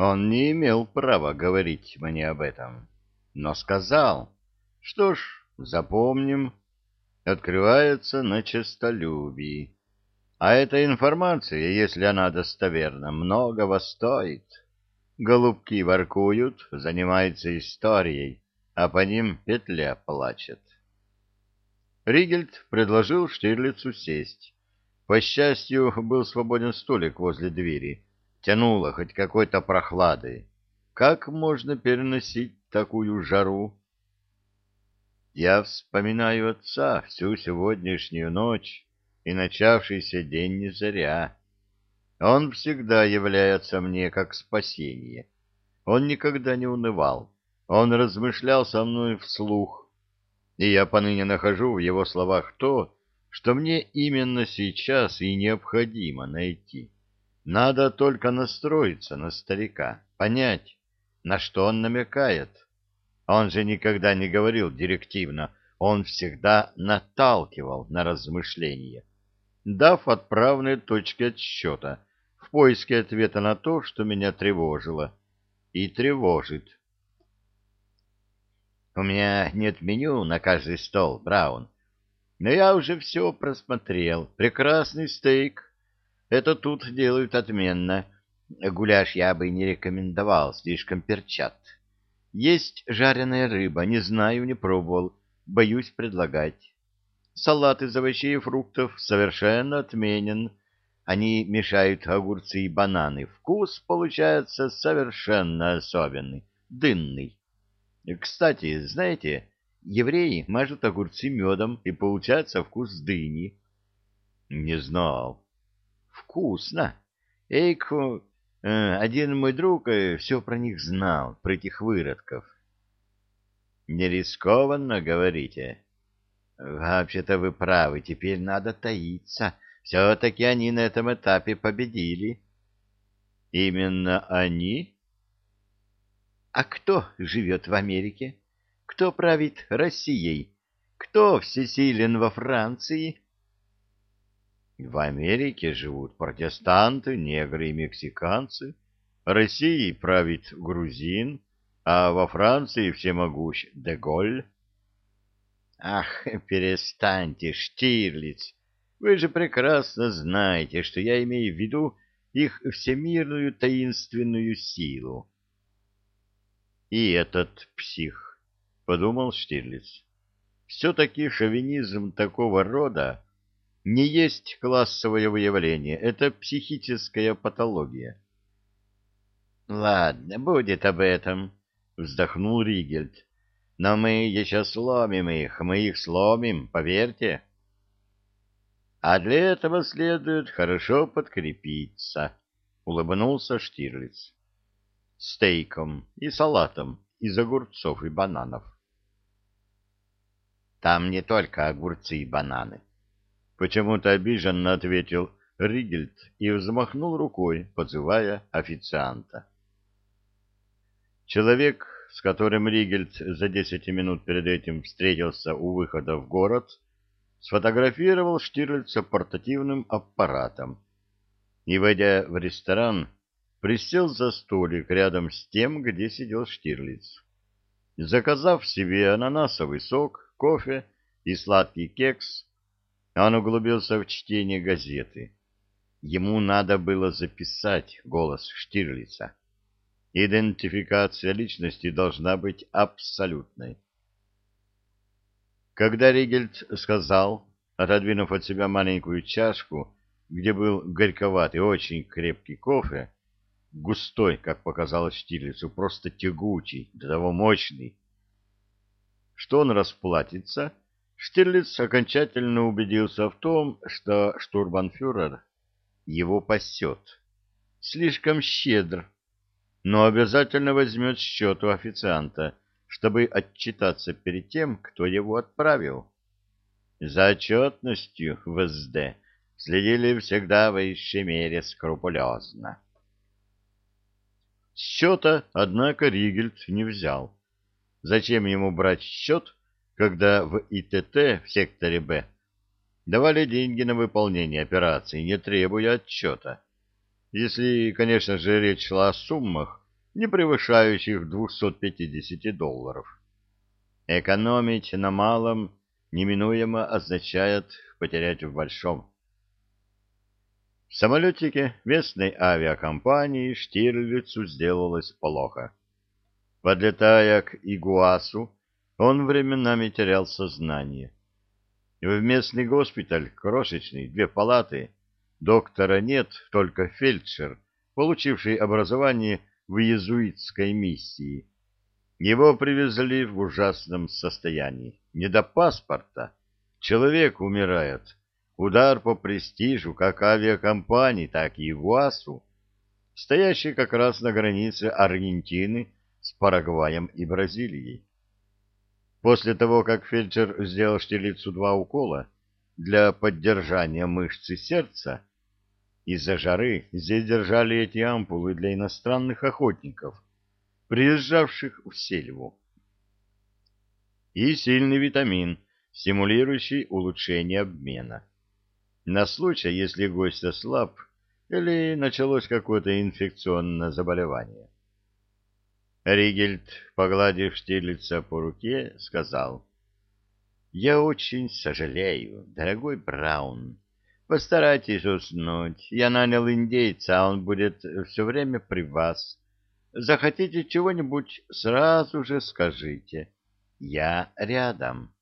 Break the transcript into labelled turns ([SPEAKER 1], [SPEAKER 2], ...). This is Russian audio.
[SPEAKER 1] Он не имел права говорить мне об этом, но сказал. Что ж, запомним. Открывается на честолюбии. А эта информация, если она достоверна, многого стоит. Голубки воркуют, занимаются историей, а по ним петля плачет. Ригельд предложил Штирлицу сесть. По счастью, был свободен столик возле двери. Тянуло хоть какой-то прохладой. Как можно переносить такую жару? Я вспоминаю отца всю сегодняшнюю ночь и начавшийся день не заря. Он всегда является мне как спасение. Он никогда не унывал. Он размышлял со мной вслух. И я поныне нахожу в его словах то, что мне именно сейчас и необходимо найти. Надо только настроиться на старика, понять, на что он намекает. Он же никогда не говорил директивно, он всегда наталкивал на размышления, дав отправные точки отсчета в поиске ответа на то, что меня тревожило и тревожит. У меня нет меню на каждый стол, Браун, но я уже все просмотрел. Прекрасный стейк. Это тут делают отменно. Гуляш я бы не рекомендовал, слишком перчат. Есть жареная рыба, не знаю, не пробовал, боюсь предлагать. Салат из овощей и фруктов совершенно отменен. Они мешают огурцы и бананы. Вкус получается совершенно особенный, дынный. Кстати, знаете, евреи мажут огурцы медом, и получается вкус дыни. Не знал. Вкусно. Эйку, Э, один мой друг э, все про них знал, про этих выродков. Не рискованно, говорите? Вообще-то вы правы, теперь надо таиться. Все-таки они на этом этапе победили. Именно они? А кто живет в Америке? Кто правит Россией? Кто всесилен во Франции? В Америке живут протестанты, негры и мексиканцы. Россией правит грузин, а во Франции всемогущ Деголь. Ах, перестаньте, Штирлиц. Вы же прекрасно знаете, что я имею в виду их всемирную таинственную силу. И этот псих, — подумал Штирлиц, — все-таки шовинизм такого рода не есть классовое выявление, это психическая патология. — Ладно, будет об этом, — вздохнул Ригельд. — Но мы еще сломим их, мы их сломим, поверьте. — А для этого следует хорошо подкрепиться, — улыбнулся Штирлиц. — Стейком и салатом из огурцов и бананов. — Там не только огурцы и бананы. Почему-то обиженно ответил Ригельд и взмахнул рукой, подзывая официанта. Человек, с которым Ригельд за десять минут перед этим встретился у выхода в город, сфотографировал Штирлица портативным аппаратом и, войдя в ресторан, присел за столик рядом с тем, где сидел Штирлиц. Заказав себе ананасовый сок, кофе и сладкий кекс, он углубился в чтение газеты. Ему надо было записать голос Штирлица. Идентификация личности должна быть абсолютной. Когда Ригельд сказал, отодвинув от себя маленькую чашку, где был горьковатый, очень крепкий кофе, густой, как показалось Штирлицу, просто тягучий, до того мощный, что он расплатится — Штирлиц окончательно убедился в том, что штурбанфюрер его пасет. Слишком щедр, но обязательно возьмет счет у официанта, чтобы отчитаться перед тем, кто его отправил. За отчетностью в СД следили всегда в высшей мере скрупулезно. Счета, однако, Ригельд не взял. Зачем ему брать счет, когда в ИТТ в секторе Б давали деньги на выполнение операции, не требуя отчета. Если, конечно же, речь шла о суммах, не превышающих 250 долларов. Экономить на малом неминуемо означает потерять в большом. В самолетике местной авиакомпании Штирлицу сделалось плохо. Подлетая к Игуасу, он временами терял сознание. В местный госпиталь, крошечный, две палаты, доктора нет, только фельдшер, получивший образование в иезуитской миссии. Его привезли в ужасном состоянии. Не до паспорта. Человек умирает. Удар по престижу как авиакомпании, так и ВУАСу, стоящей как раз на границе Аргентины с Парагваем и Бразилией. После того, как фельдшер сделал Штирлицу два укола для поддержания мышцы сердца, из-за жары здесь держали эти ампулы для иностранных охотников, приезжавших в сельву. И сильный витамин, стимулирующий улучшение обмена на случай, если гость ослаб или началось какое-то инфекционное заболевание. Ригельд, погладив Штирлица по руке, сказал, «Я очень сожалею, дорогой Браун. Постарайтесь уснуть. Я нанял индейца, а он будет все время при вас. Захотите чего-нибудь, сразу же скажите. Я рядом».